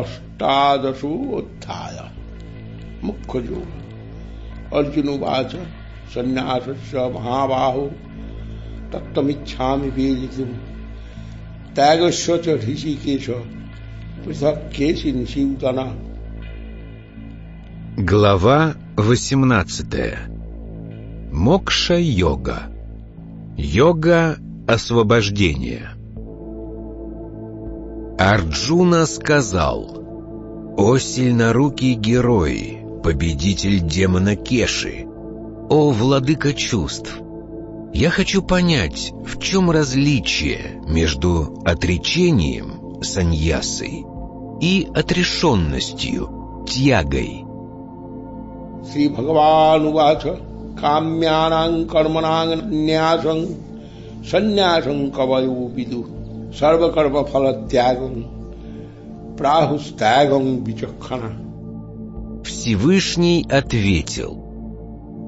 अष्टादशो अध्याय मुख्य योग अर्जुन उवाच संन्यासस्य महाबाहो तत्तमिच्छामि वेदितुम् त्यागस्य च ऋषिकेश पृथक् केशि निशीतना Глава 18. Мокша-йога. Йога освобождения. Арджуна сказал, «О сильнорукий герой, победитель демона Кеши, о владыка чувств, я хочу понять, в чем различие между отречением, саньясой, и отрешенностью, тьягой. Шри Бхагаван Увача, Камьянан Карманан Ньясан, Саньясан Каваю Бидуху. সর্বকর্ম ফল ত্যাগং прагустагом. Всевышний ответил.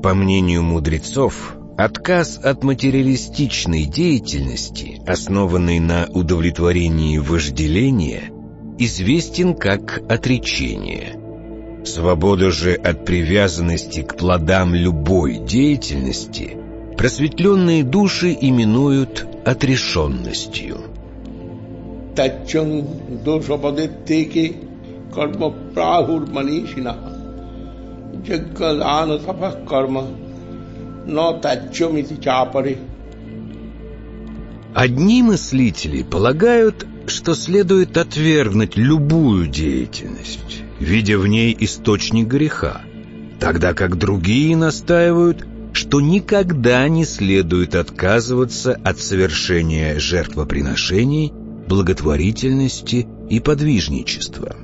По мнению мудрецов, отказ от материалистичной деятельности, основанной на удовлетворении вожделения, известен как отречение. Свобода же от привязанности к плодам любой деятельности просветленные души именуют отрешенностью. Таччам дошападеттеки карма прахур манишина джаггадана тапах карма но таччамити чапаре Одни мыслители полагают, что следует отвергнуть любую деятельность, видя в ней источник греха, тогда как другие настаивают, что никогда не следует отказываться от совершения жертвоприношений, благотворительности и подвижничества.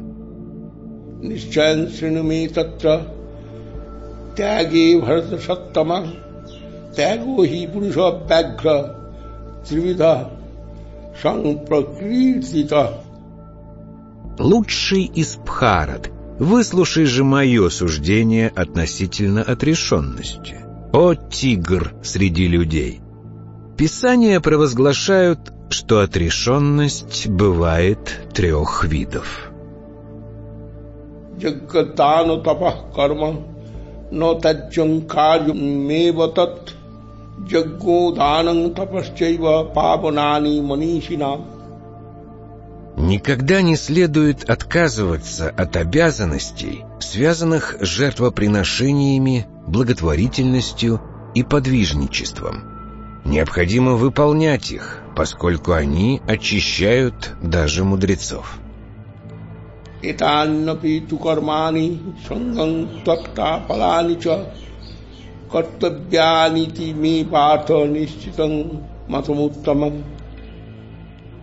Лучший из Пхарат, выслушай же мое суждение относительно отрешенности. О, тигр среди людей! Писания провозглашают что отрешенность бывает трех видов. Джагатану тапах карма, но таджам карьюмева тат, джаггоданам тапасчайва папанани манишинам. Никогда не следует отказываться от обязанностей, связанных с жертвоприношениями, благотворительностью и подвижничеством. Необходимо выполнять их, поскольку они очищают даже мудрецов.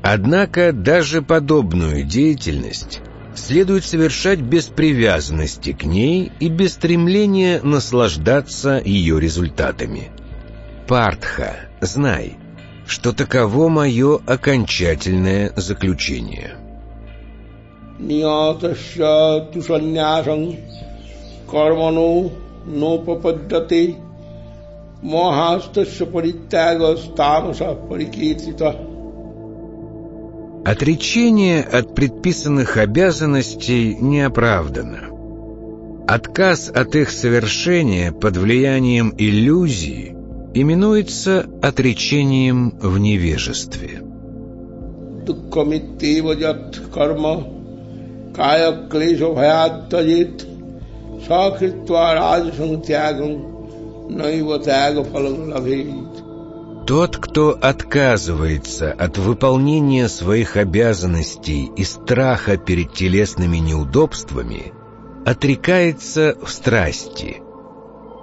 Однако даже подобную деятельность следует совершать без привязанности к ней и без стремления наслаждаться ее результатами. Партха, знай – что таково мое окончательное заключение. कर्मणो नोपपद्यते मोहास्तस्य परित्यागस्तामसः परिकीर्तितः Отречение от предписанных обязанностей не оправдано. Отказ от их совершения под влиянием иллюзии именуется отречением в невежестве. Тот, кто отказывается от выполнения своих обязанностей из страха перед телесными неудобствами, отрекается в страсти.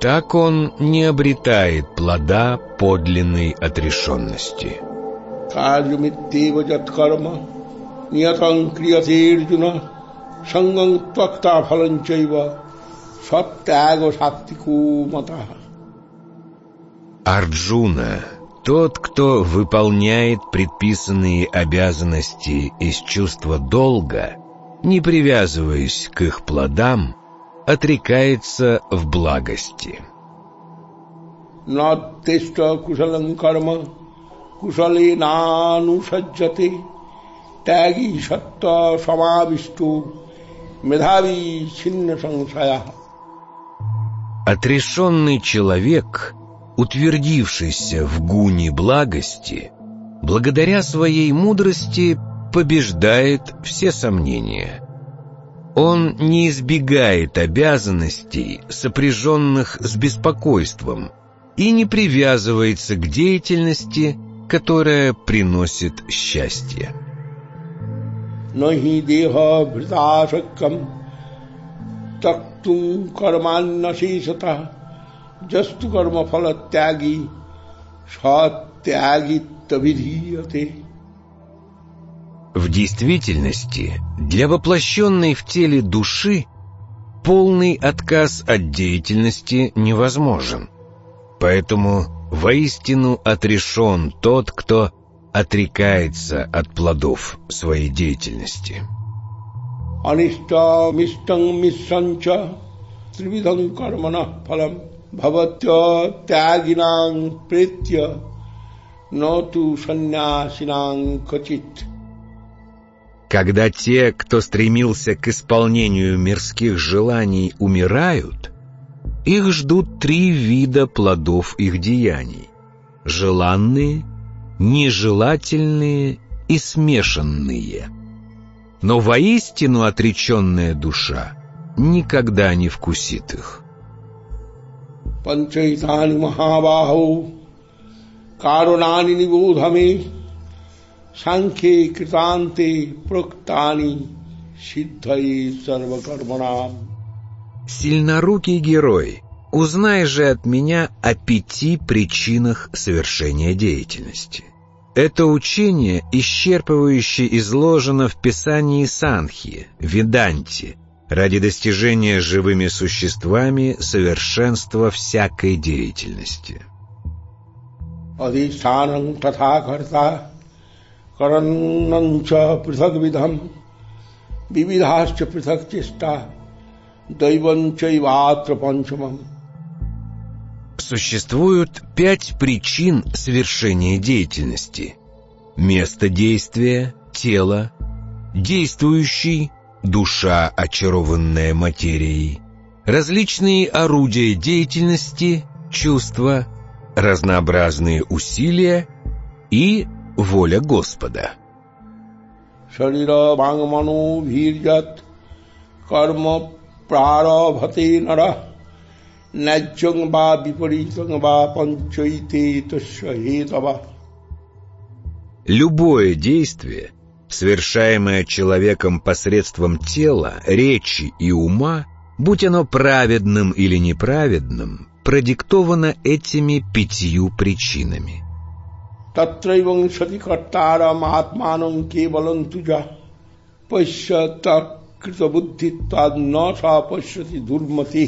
Так он не обретает плода подлинной отрешенности. Арджуна тот, кто выполняет предписанные обязанности из чувства долга, не привязываясь к их плодам, отрекается в благости. त्यागी सत्य समाविष्टु मेधावी छिन्न संशया Отрешенный человек, утвердившийся в гуне благости, благодаря своей мудрости побеждает все сомнения. Он не избегает обязанностей, сопряженных с беспокойством, и не привязывается к деятельности, которая приносит счастье. नहि देह भृताशक्यम तक्तुम कर्मान्नशेषतः जस्तु कर्म फल त्यागी सत्यागित्वविधीयते в действительности, для воплощенной в теле души полный отказ от деятельности невозможен. Поэтому воистину отрешен тот, кто отрекается от плодов своей деятельности. Аништа мистang миссанча тривидам кармана фалам бхаватя тягинам претья ноту саннясинам качит. Когда те, кто стремился к исполнению мирских желаний, умирают, их ждут три вида плодов их деяний — желанные, нежелательные и смешанные. Но воистину отреченная душа никогда не вкусит их. Панчайтани Махабаху Карунани Нибудхами Санхе Кританте Проктани Сиддхаи Сарвакарманам Сильнорукий герой, узнай же от меня о пяти причинах совершения деятельности. Это учение исчерпывающе изложено в Писании Санхи, Веданте, ради достижения живыми существами совершенства всякой деятельности. Адиштанам татхакарта караннанча прithagvidham вивидхасча прithakчиста дайванчайватра панчамам Существуют пять причин совершения деятельности. Место действия, тело, действующий, душа, очарованная материей, различные орудия деятельности, чувства, разнообразные усилия и воля Господа. कर्म प्रारभते नर न्याज्यं वा विपरीतं वा पंचयते हेतवा Любое действие, совершаемое человеком посредством тела, речи и ума, будь оно праведным или неправедным, продиктовано этими пятью причинами. তত্রৈবংশতি কর্তারম আত্মানং কেবলং তুজা পশ্য তৃতবুদ্ধি ন পশ্যতি দুর্মতি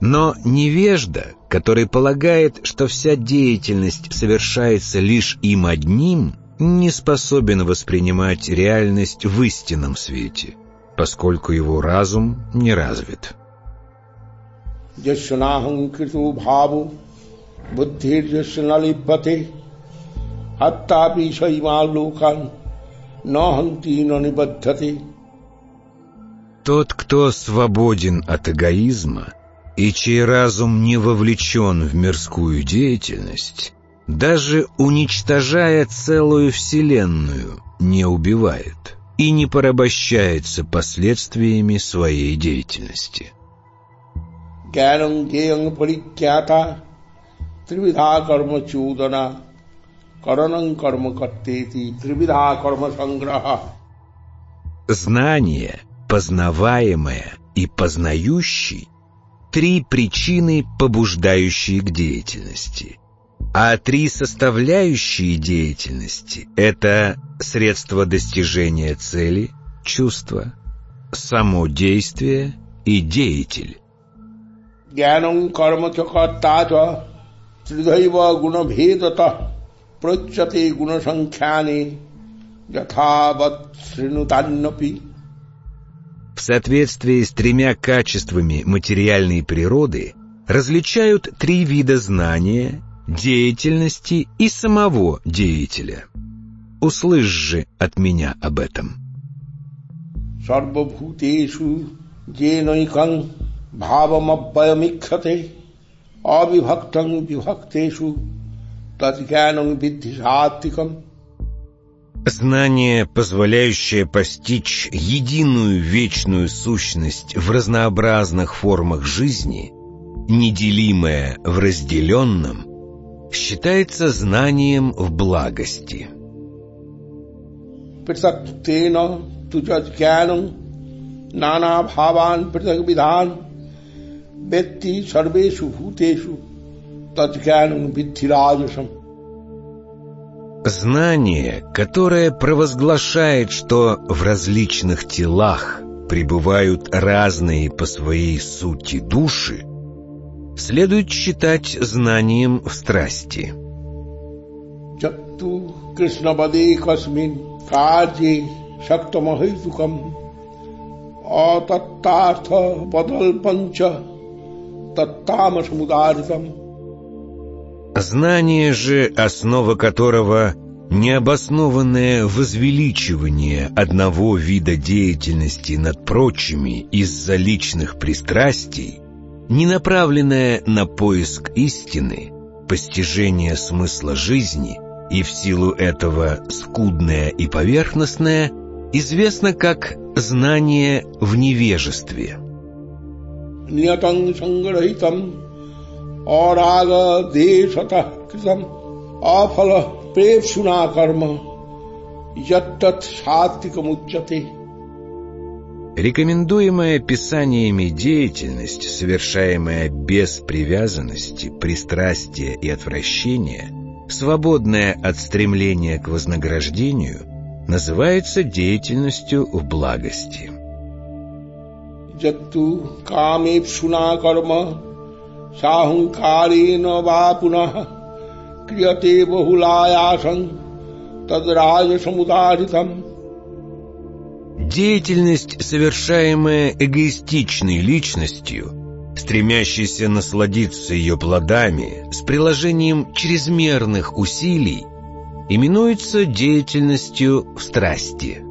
Но невежда, который полагает, что вся деятельность совершается лишь им одним, не способен воспринимать реальность в истинном свете, поскольку его разум не развит. Тот, кто свободен от эгоизма, и чей разум не вовлечен в мирскую деятельность, даже уничтожая целую вселенную, не убивает и не порабощается последствиями своей деятельности. Знание, познаваемое и познающий три причины, побуждающие к деятельности. А три составляющие деятельности — это средство достижения цели, чувство, само действие и деятель. Карма त्रिदैव गुणभेदत प्रोच्यते गुणसंख्याने यथावत् श्रृणुतान्नपि В соответствии с тремя качествами материальной природы различают три вида знания, деятельности и самого деятеля. Услышь же от меня об этом. Сарвабхутешу дженайкан бхавамаббаямикхате अविभक्तं विभक्तेषु तद्ज्ञानं विद्धि सात्विकम् Знание, позволяющее постичь единую вечную сущность в разнообразных формах жизни, неделимое в разделенном, считается знанием в благости. Притактена, भावान पृथक विधान व्यक्ति सर्वेशु भूतेषु तत्ज्ञान विद्धिराजसम Знание, которое провозглашает, что в различных телах пребывают разные по своей сути души, следует считать знанием в страсти. Чатту Кришнабаде Касмин Каджи Шактамахитукам अतत्तार्थ подальпанча таттамашмударитам. Знание же, основа которого необоснованное возвеличивание одного вида деятельности над прочими из-за личных пристрастий, не направленное на поиск истины, постижение смысла жизни и в силу этого скудное и поверхностное, известно как знание в невежестве. Рекомендуемая писаниями деятельность, совершаемая без привязанности, пристрастия и отвращения, свободная от стремления к вознаграждению – называется деятельностью в благости. Jattu kamepsuna karma sahunkarena vapuna kriyate bahulayasam tadraja samudaritam Деятельность, совершаемая эгоистичной личностью, стремящейся насладиться ее плодами с приложением чрезмерных усилий, именуется деятельностью в страсти.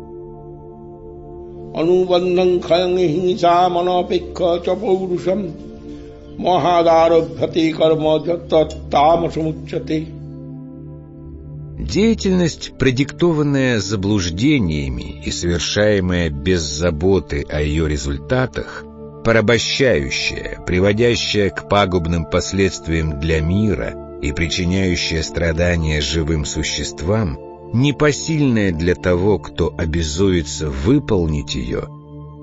Деятельность, продиктованная заблуждениями и совершаемая без заботы о ее результатах, порабощающая, приводящая к пагубным последствиям для мира – и причиняющая страдания живым существам, непосильная для того, кто обязуется выполнить ее,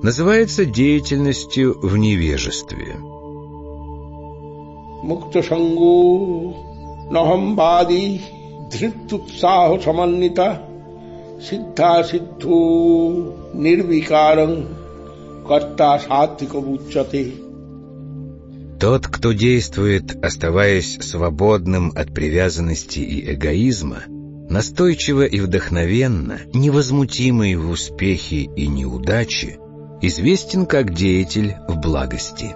называется деятельностью в невежестве. Мукташангу Нахамбади Дриттутсаху Саманнита Сиддха Сиддху Нирвикарам Карта Саттикабуччаты тот, кто действует, оставаясь свободным от привязанности и эгоизма – Настойчиво и вдохновенно, невозмутимый в успехе и неудаче, известен как деятель в благости.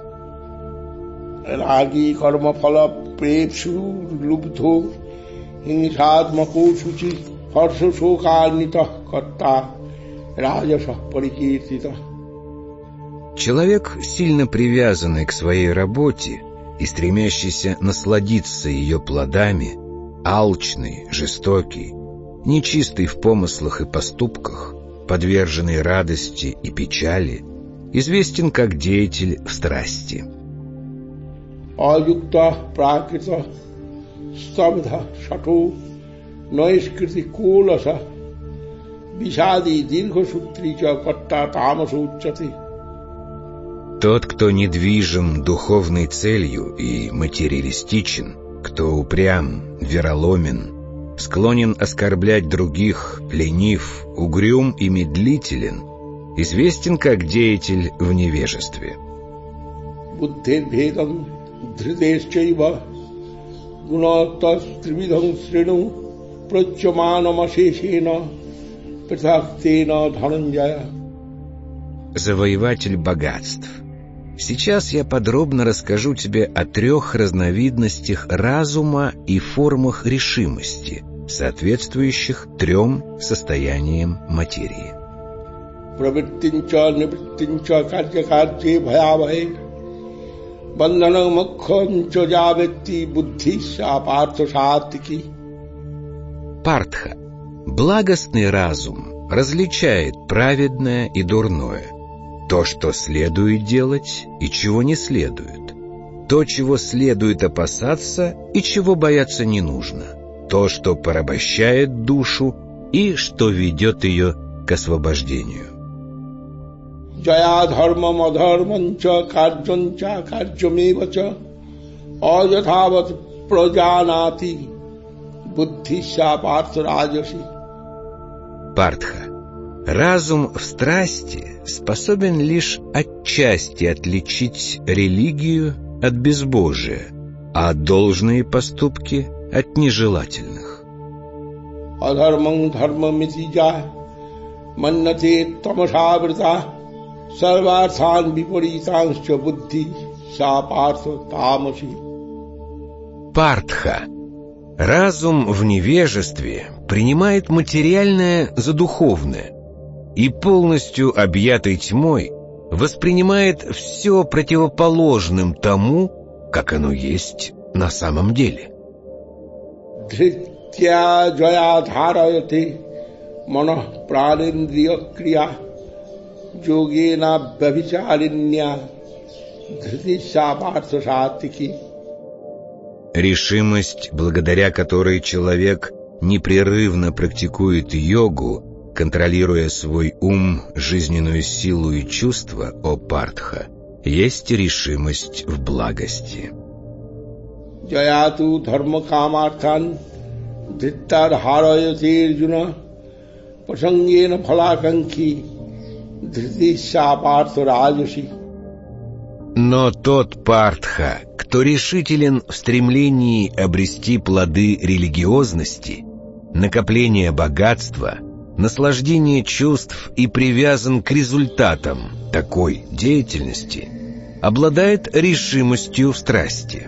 Человек, сильно привязанный к своей работе и стремящийся насладиться ее плодами – алчный, жестокий, нечистый в помыслах и поступках, подверженный радости и печали, известен как деятель в страсти. অযুক্তা প্রাকৃত স্তব্ধ শঠু নৈষ্কৃতি কুলস বিষাদী দীর্ঘসূত্রী চ কর্তা তামস উচ্চতে Тот, кто недвижим духовной целью и материалистичен – кто упрям, вероломен, склонен оскорблять других, ленив, угрюм и медлителен, известен как деятель в невежестве. Завоеватель богатств — Сейчас я подробно расскажу тебе о трех разновидностях разума и формах решимости, соответствующих трем состояниям материи. Партха. Благостный разум различает праведное и дурное – то, что следует делать и чего не следует, то, чего следует опасаться и чего бояться не нужно, то, что порабощает душу и что ведет ее к освобождению. Джая дхарма мадхарманча карджанча карджамевача аятхават праджанати буддхиша партраджаси Партха Разум в страсти способен лишь отчасти отличить религию от безбожия, а должные поступки от нежелательных. Адхарман дхармамити маннате тамашаврита сарварсан випаританща буддхи сапарса тамаши. Партха. Разум в невежестве принимает материальное за духовное, и полностью объятый тьмой воспринимает все противоположным тому, как оно есть на самом деле. Решимость, благодаря которой человек непрерывно практикует йогу, Контролируя свой ум, жизненную силу и чувства Опартха, есть решимость в благости. Джаяту дхарма камартхан dhittad harayate arjuna pasangena phalakanki dhritishapartha rajushi Но тот Партха, кто решителен в стремлении обрести плоды религиозности, накопления богатства, наслаждение чувств и привязан к результатам такой деятельности, обладает решимостью в страсти.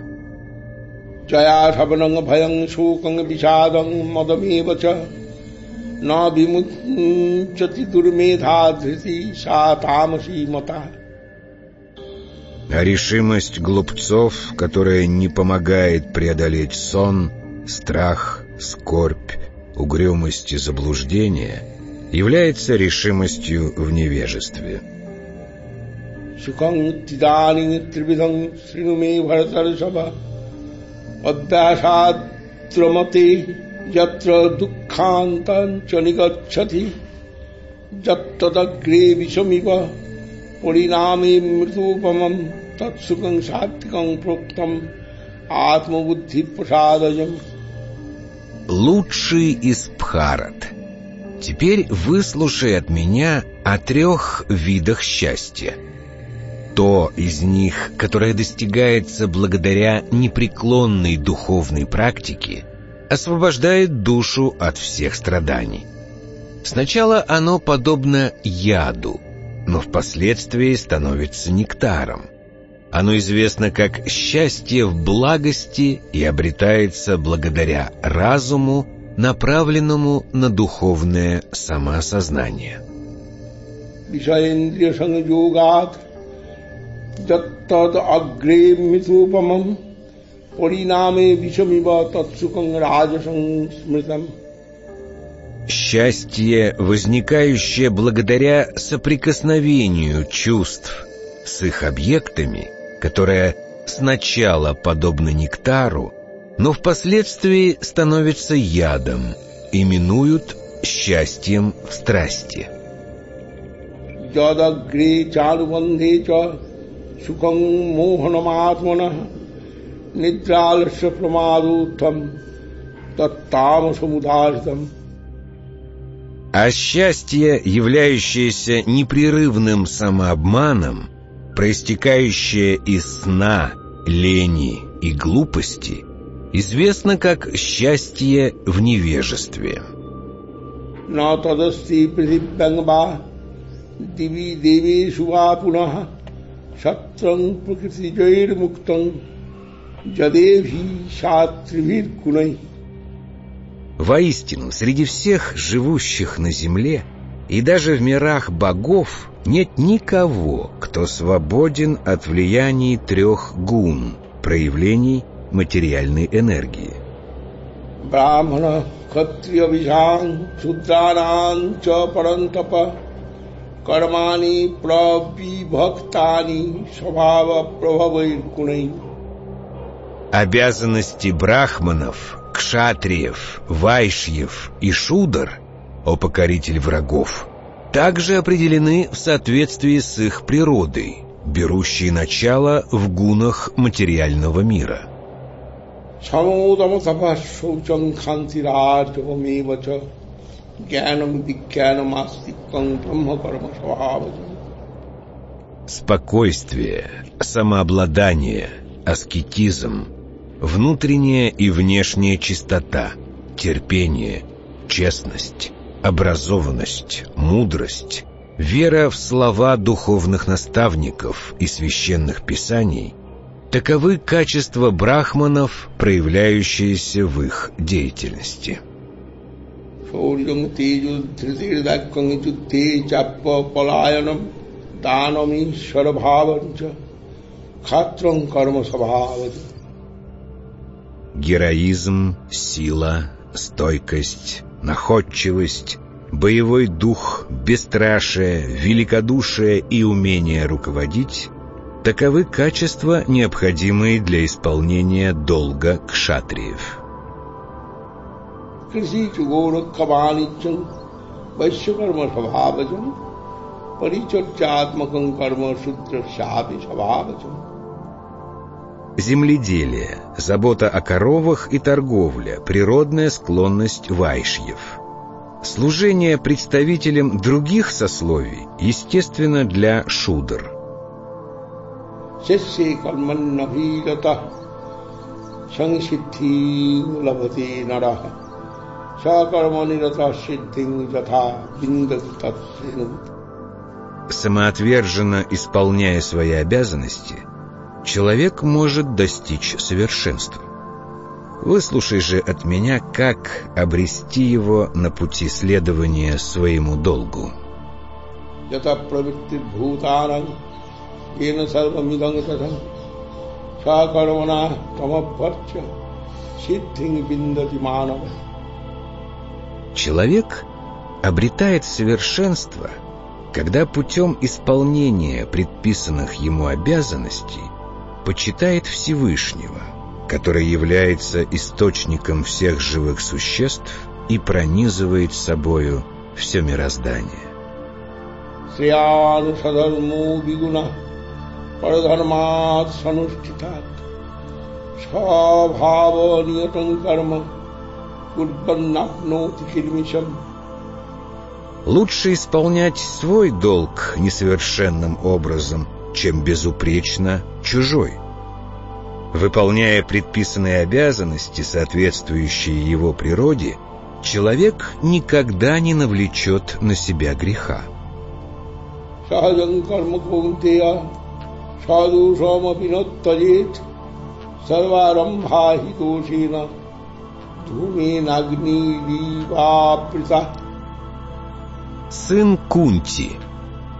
А решимость глупцов, которая не помогает преодолеть сон, страх, скорбь, угрюмость и заблуждение является решимостью в невежестве. পরিণামে মৃতোপমম তৎসুকং সাত্বিকং প্রোক্তম আত্মবুদ্ধি প্রসাদজম Лучший из Бхарат. Теперь выслушай от меня о трех видах счастья. То из них, которое достигается благодаря непреклонной духовной практике, освобождает душу от всех страданий. Сначала оно подобно яду, но впоследствии становится нектаром. Оно известно как «счастье в благости» и обретается благодаря разуму, направленному на духовное самосознание. Счастье, возникающее благодаря соприкосновению чувств с их объектами – которая сначала подобна нектару, но впоследствии становится ядом, именуют счастьем в страсти. А счастье, являющееся непрерывным самообманом – проистекающее из сна, лени и глупости, известно как «счастье в невежестве». Воистину, среди всех живущих на земле и даже в мирах богов нет никого, кто свободен от влияний трех гун, проявлений материальной энергии. Брахмана, Катрия, Вишан, Шудраран, Ча, Парантапа, Кармани, Прабхивактани, Свабхава, Прабхавайр, Гунай. Обязанности брахманов, кшатриев, вайшьев и шудр, о покоритель врагов, также определены в соответствии с их природой, берущей начало в гунах материального мира. Спокойствие, самообладание, аскетизм, внутренняя и внешняя чистота, терпение, честность, образованность, мудрость, вера в слова духовных наставников и священных писаний – таковы качества брахманов, проявляющиеся в их деятельности. Героизм, сила, стойкость, находчивость, боевой дух, бесстрашие, великодушие и умение руководить — таковы качества, необходимые для исполнения долга кшатриев. Шабхавачам Земледелие, забота о коровах и торговля, природная склонность вайшьев. Служение представителям других сословий, естественно, для шудр. Самоотверженно исполняя свои обязанности – человек может достичь совершенства. Выслушай же от меня, как обрести его на пути следования своему долгу. Человек обретает совершенство, когда путем исполнения предписанных ему обязанностей почитает Всевышнего, который является источником всех живых существ и пронизывает собою все мироздание. Лучше исполнять свой долг несовершенным образом – чем безупречно чужой. Выполняя предписанные обязанности, соответствующие его природе, человек никогда не навлечет на себя греха. Сын Кунти,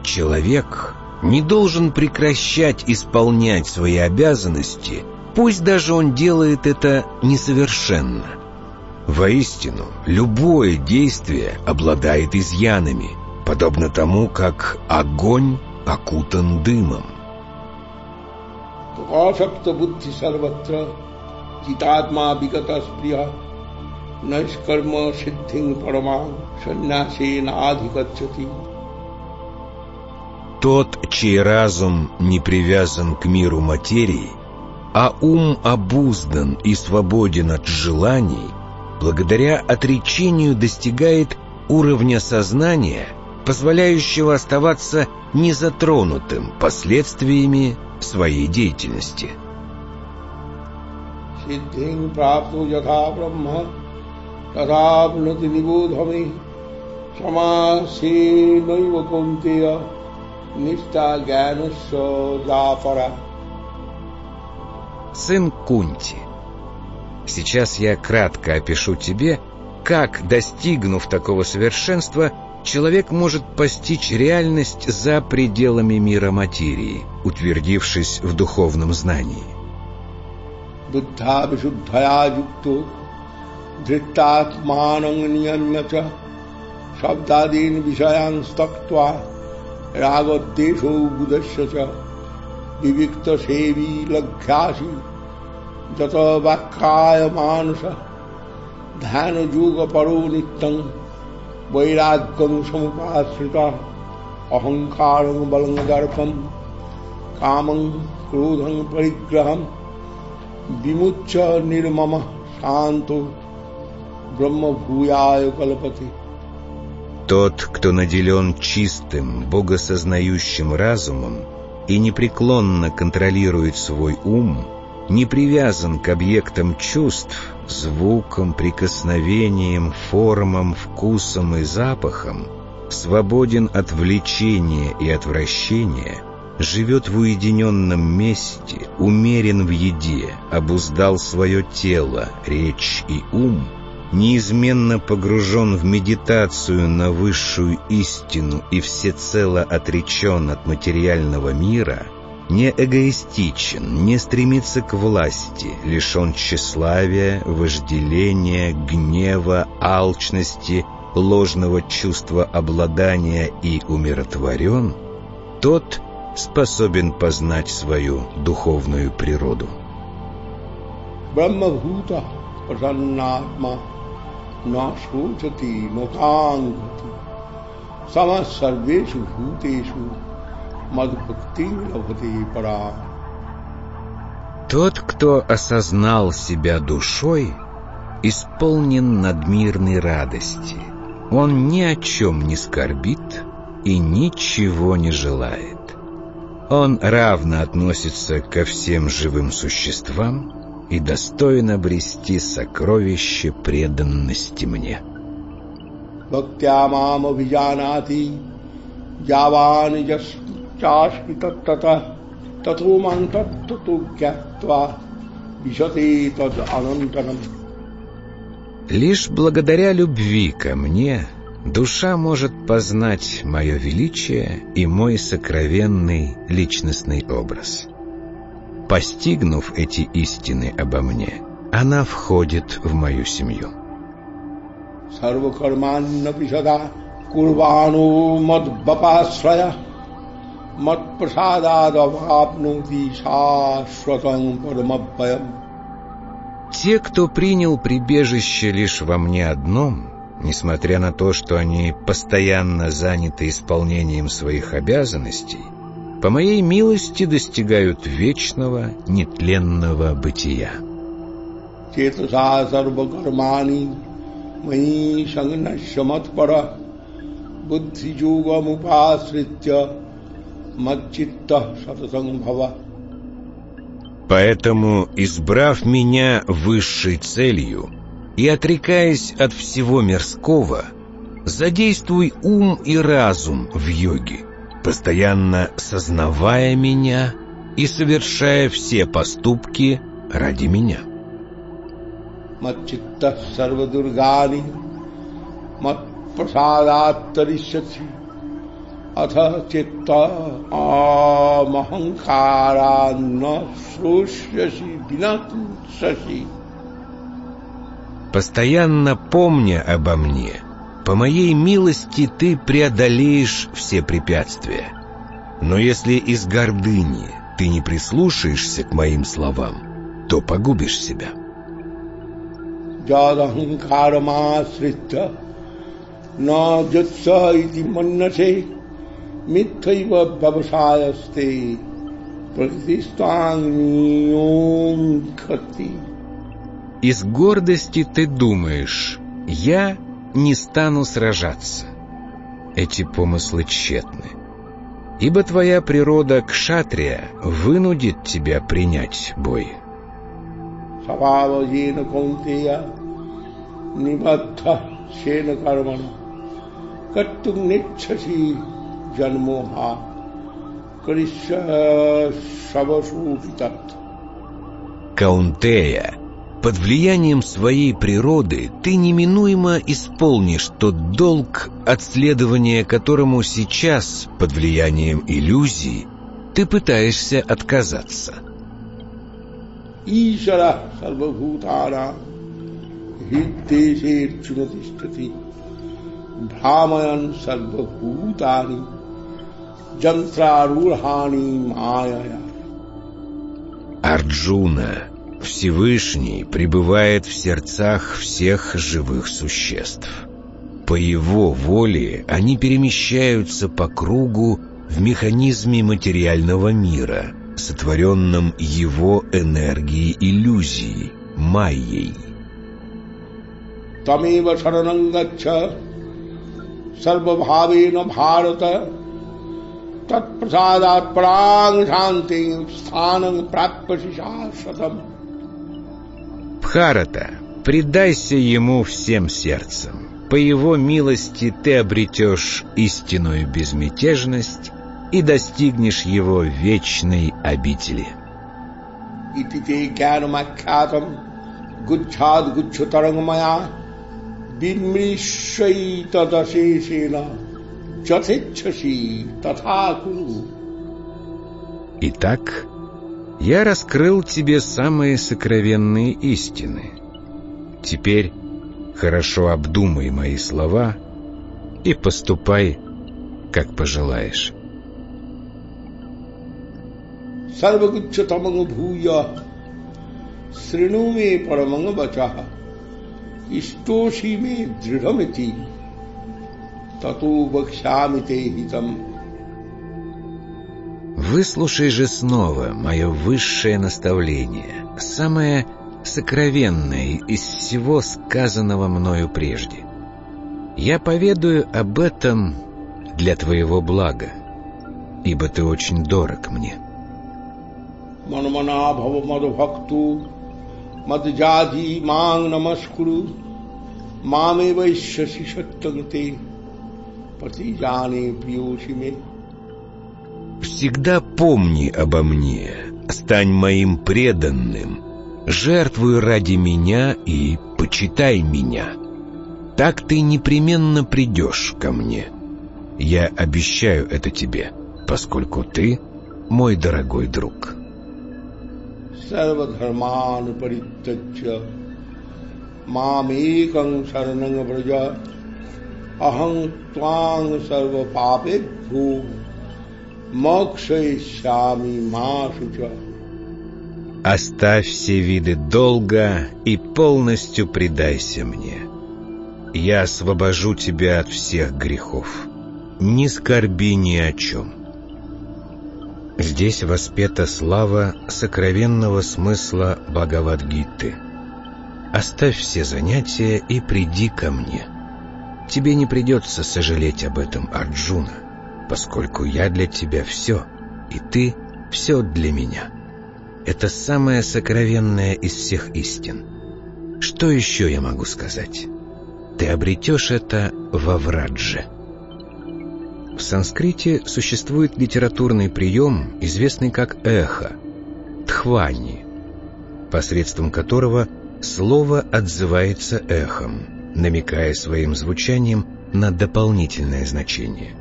человек, не должен прекращать исполнять свои обязанности, пусть даже он делает это несовершенно. Воистину, любое действие обладает изъянами, подобно тому, как огонь окутан дымом. Парама саннясена адхикачати тот, чей разум не привязан к миру материи, а ум обуздан и свободен от желаний, благодаря отречению достигает уровня сознания, позволяющего оставаться незатронутым последствиями своей деятельности. Сиддхин самаси найва кунтия, Сын Кунти. Сейчас я кратко опишу тебе, как, достигнув такого совершенства, человек может постичь реальность за пределами мира материи, утвердившись в духовном знании. রাগদ্বেষ বুদস্য চ। বিবিক্ত সেবী লভ্যাসী যত বাক্যায় মানুষ ধ্যান যুগ পরো নিত্যং। বৈরাগ্যম সমুপাশ্রিত। অহংকার বলং দর্পম কামং ক্রোধং পরিগ্রহম। বিমুচ্য নির্মম শান্ত। ব্রহ্মভূয়ায় কল্পতে। Тот, кто наделен чистым, богосознающим разумом и непреклонно контролирует свой ум, не привязан к объектам чувств, звукам, прикосновениям, формам, вкусам и запахам, свободен от влечения и отвращения, живет в уединенном месте, умерен в еде, обуздал свое тело, речь и ум — неизменно погружен в медитацию на высшую истину и всецело отречен от материального мира, не эгоистичен, не стремится к власти, лишен тщеславия, вожделения, гнева, алчности, ложного чувства обладания и умиротворен, тот способен познать свою духовную природу. Брахмабхута Прасаннатма न शोचति नोकांगति सम सर्वेषु भूतेषु मदभक्ति лабхати пара. Тот, кто осознал себя душой, исполнен надмирной радости. Он ни о чем не скорбит и ничего не желает. Он равно относится ко всем живым существам и достоин обрести сокровище преданности мне. Лишь благодаря любви ко мне душа может познать мое величие и мой сокровенный личностный образ. Постигнув эти истины обо мне, она входит в мою семью. Те, кто принял прибежище лишь во мне одном, несмотря на то, что они постоянно заняты исполнением своих обязанностей, по моей милости достигают вечного, нетленного бытия. Поэтому, избрав меня высшей целью и отрекаясь от всего мирского, задействуй ум и разум в йоге постоянно сознавая меня и совершая все поступки ради меня. Сарвадургани, мат прасадаттаришачи, атха читта амаханкаранна срушяши винатшаши. Постоянно помня обо мне — по моей милости ты преодолеешь все препятствия. Но если из гордыни ты не прислушаешься к моим словам, то погубишь себя. Из гордости ты думаешь, я не стану сражаться. Эти помыслы тщетны. Ибо твоя природа кшатрия вынудит тебя принять бой. Каунтея, Под влиянием своей природы ты неминуемо исполнишь тот долг, от следования которому сейчас, под влиянием иллюзий, ты пытаешься отказаться. Ишара сарвабхутара хиддешер чунатиштати бхрамаян сарвабхутани джантрарурхани майая. Арджуна, Всевышний пребывает в сердцах всех живых существ. По его воле они перемещаются по кругу в механизме материального мира, сотворенном его энергией иллюзии, майей. Тамива шаранангача, сарвабхавена бхарата, тат прасадат пранг шанти, станам праппаси. Бхарата, предайся ему всем сердцем. По его милости ты обретешь истинную безмятежность и достигнешь его вечной обители. Итак, я раскрыл тебе самые сокровенные истины. Теперь хорошо обдумай мои слова и поступай, как пожелаешь. सर्वगुच्छ तमंग भूय शृणु मे परमंग बचा इष्टोषी में दृढ़मिति ततो वक्ष्यामि ते हितम Выслушай же снова мое высшее наставление, самое сокровенное из всего сказанного мною прежде. Я поведаю об этом для твоего блага, ибо ты очень дорог мне. Манмана мадхакту, мадджади манг намаскуру, маме вайшаси шаттанте, пати. Всегда помни обо мне, стань моим преданным, жертвуй ради меня и почитай меня. Так ты непременно придешь ко мне. Я обещаю это тебе, поскольку ты мой дорогой друг. Сарвадхарман сарнанга браджа ахам тванг сарва папе мокшеями. Оставь все виды долга и полностью предайся мне. Я освобожу тебя от всех грехов. Не скорби ни о чем. Здесь воспета слава сокровенного смысла Бхагавадгиты. Оставь все занятия и приди ко мне. Тебе не придется сожалеть об этом, Арджуна поскольку я для тебя все, и ты все для меня. Это самое сокровенное из всех истин. Что еще я могу сказать? Ты обретешь это во Врадже. В санскрите существует литературный прием, известный как эхо, тхвани, посредством которого слово отзывается эхом, намекая своим звучанием на дополнительное значение.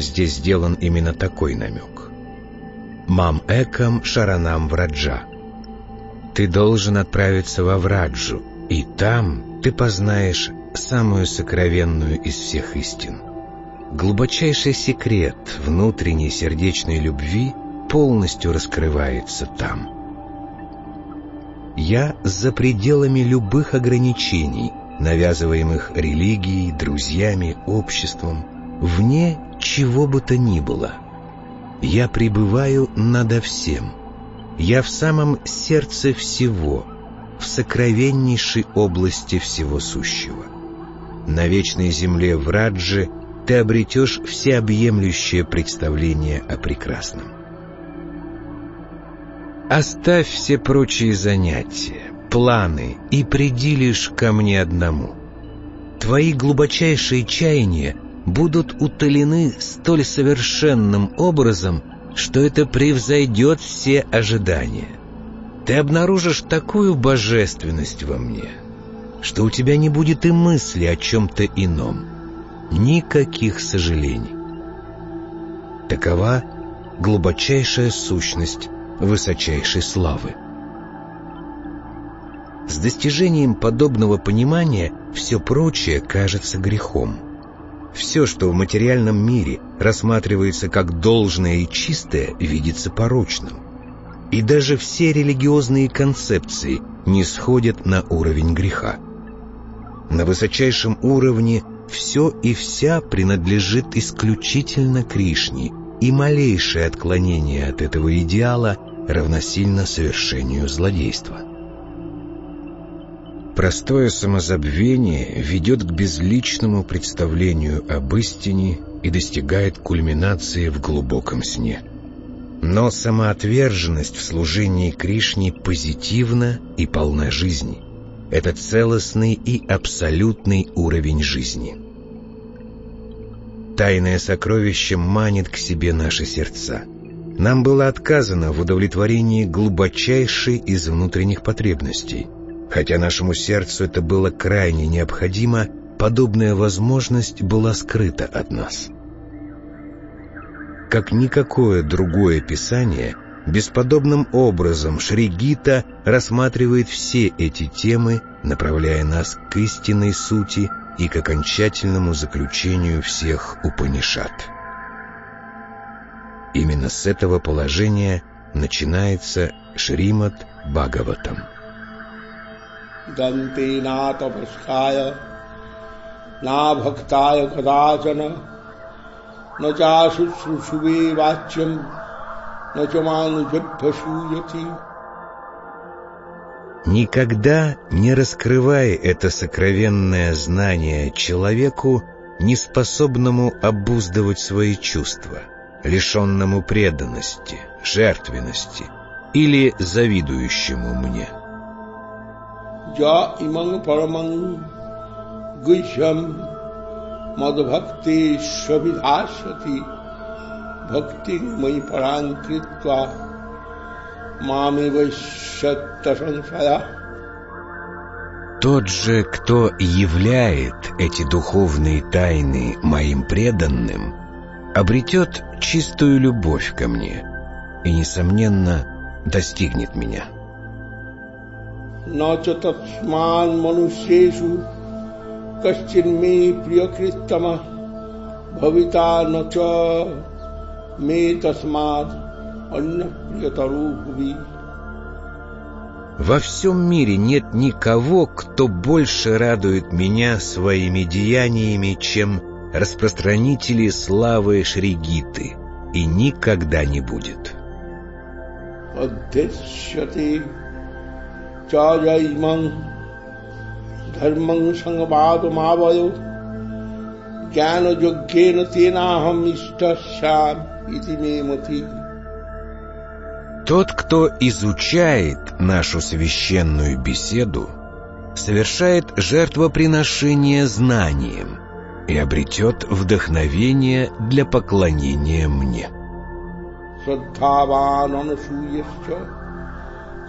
Здесь сделан именно такой намек. «Мам экам шаранам враджа». Ты должен отправиться во Враджу, и там ты познаешь самую сокровенную из всех истин. Глубочайший секрет внутренней сердечной любви полностью раскрывается там. Я за пределами любых ограничений, навязываемых религией, друзьями, обществом, вне чего бы то ни было. Я пребываю надо всем. Я в самом сердце всего, в сокровеннейшей области всего сущего. На вечной земле в Радже ты обретешь всеобъемлющее представление о прекрасном. Оставь все прочие занятия, планы и приди лишь ко мне одному. Твои глубочайшие чаяния будут утолены столь совершенным образом, что это превзойдет все ожидания. ты обнаружишь такую божественность во мне, что у тебя не будет и мысли о чем-то ином, никаких сожалений. Такова глубочайшая сущность высочайшей славы. С достижением подобного понимания все прочее кажется грехом. Все, что в материальном мире рассматривается как должное и чистое, видится порочным. И даже все религиозные концепции не сходят на уровень греха. На высочайшем уровне все и вся принадлежит исключительно Кришне, и малейшее отклонение от этого идеала равносильно совершению злодейства. Простое самозабвение ведет к безличному представлению об истине и достигает кульминации в глубоком сне. Но самоотверженность в служении Кришне позитивна и полна жизни. Это целостный и абсолютный уровень жизни. Тайное сокровище манит к себе наши сердца. Нам было отказано в удовлетворении глубочайшей из внутренних потребностей. Хотя нашему сердцу это было крайне необходимо, подобная возможность была скрыта от нас. Как никакое другое писание, бесподобным образом Шригита рассматривает все эти темы, направляя нас к истинной сути и к окончательному заключению всех Упанишат. Именно с этого положения начинается Шримад Бхагаватам. Кадачана, на чашу шушуве вачьям, на чаману джабхашуяти. Никогда не раскрывай это сокровенное знание человеку, неспособному обуздывать свои чувства, лишенному преданности, жертвенности или завидующему мне. Ja imang paramang guisham madbhakti shabidhasati bhakti mai parankritva тот же, кто являет эти духовные тайны моим преданным, обретет чистую любовь ко мне и, несомненно, достигнет меня. भविता न च मे तस्मात् во всем мире нет никого, кто больше радует меня своими деяниями, чем распространители славы Шригиты, и никогда не будет. ज्ञान योग्येन तेनाहम इष्ट श्याम इति मे मति тот, кто изучает нашу священную беседу, совершает жертвоприношение знанием и обретет вдохновение для поклонения мне.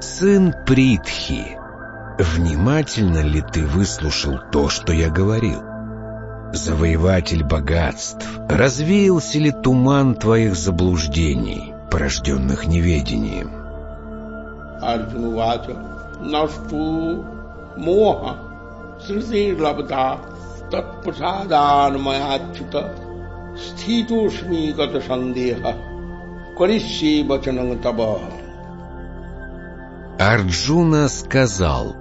Сын Притхи, внимательно ли ты выслушал то, что я говорил? завоеватель богатств, развеялся ли туман твоих заблуждений, порожденных неведением? Арджунувача, нашту моха, срзирлабда, татпасадан маячута, стхитушми гата сандеха, корищи бачананг таба. Арджуна сказал,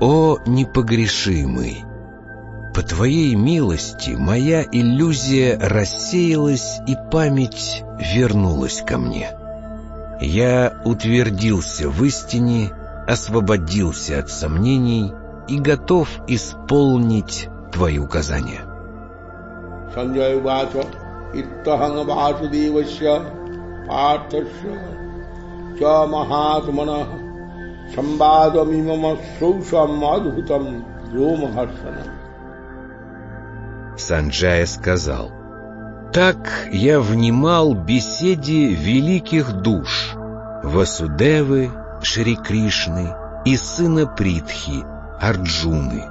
«О непогрешимый, по твоей милости моя иллюзия рассеялась и память вернулась ко мне. Я утвердился в истине, освободился от сомнений и готов исполнить твои указания. Санджай Вача, Иттаханг Васудевася, Махатмана, Самбадамимама Саушам Адхутам Ромахарсана. Санджая сказал, «Так я внимал беседе великих душ Васудевы, Шри Кришны и сына Притхи, Арджуны.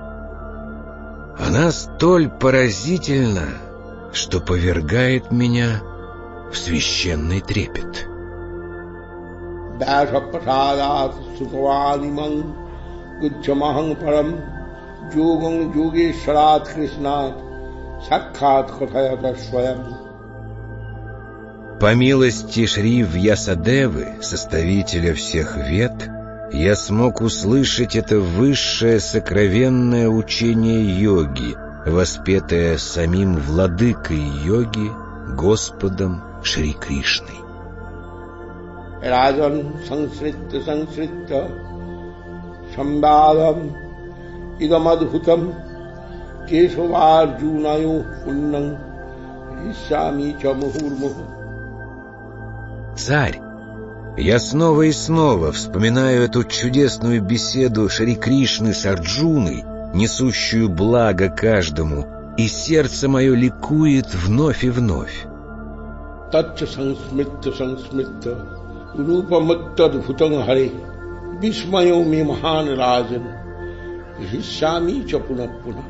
Она столь поразительна, что повергает меня в священный трепет. По милости Шри Вьясадевы, составителя всех вет, я смог услышать это высшее сокровенное учение йоги, воспетое самим владыкой йоги, Господом Шри Кришной. Раджан Сансритта Сансритта Самбадам Идамадхутам Кешаварджунаю Пуннам Ишами Чамухурмуху Царь, я снова и снова вспоминаю эту чудесную беседу Шри Кришны с Арджуной, несущую благо каждому, и сердце мое ликует вновь и вновь. Татча сансмитта сансмитта Рупаматтадхутам Харе Висмайо ми махан раджан Хишами чапунаппуна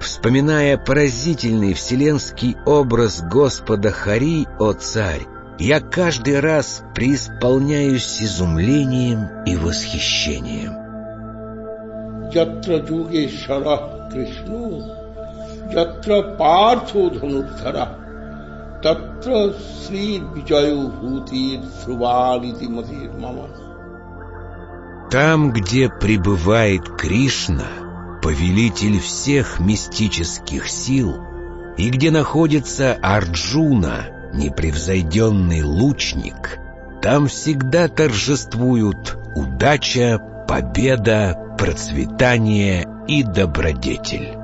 Вспоминая поразительный вселенский образ Господа Хари, о царь, я каждый раз преисполняюсь изумлением и восхищением. Ятра Джугешара Кришну, Ятра Партхо Дhanurdhara, Татра Сри Виджаю Бхутир Срувалити Матир Мама. Там, где пребывает Кришна, повелитель всех мистических сил, и где находится Арджуна — непревзойденный лучник, там всегда торжествуют удача, победа, процветание и добродетель.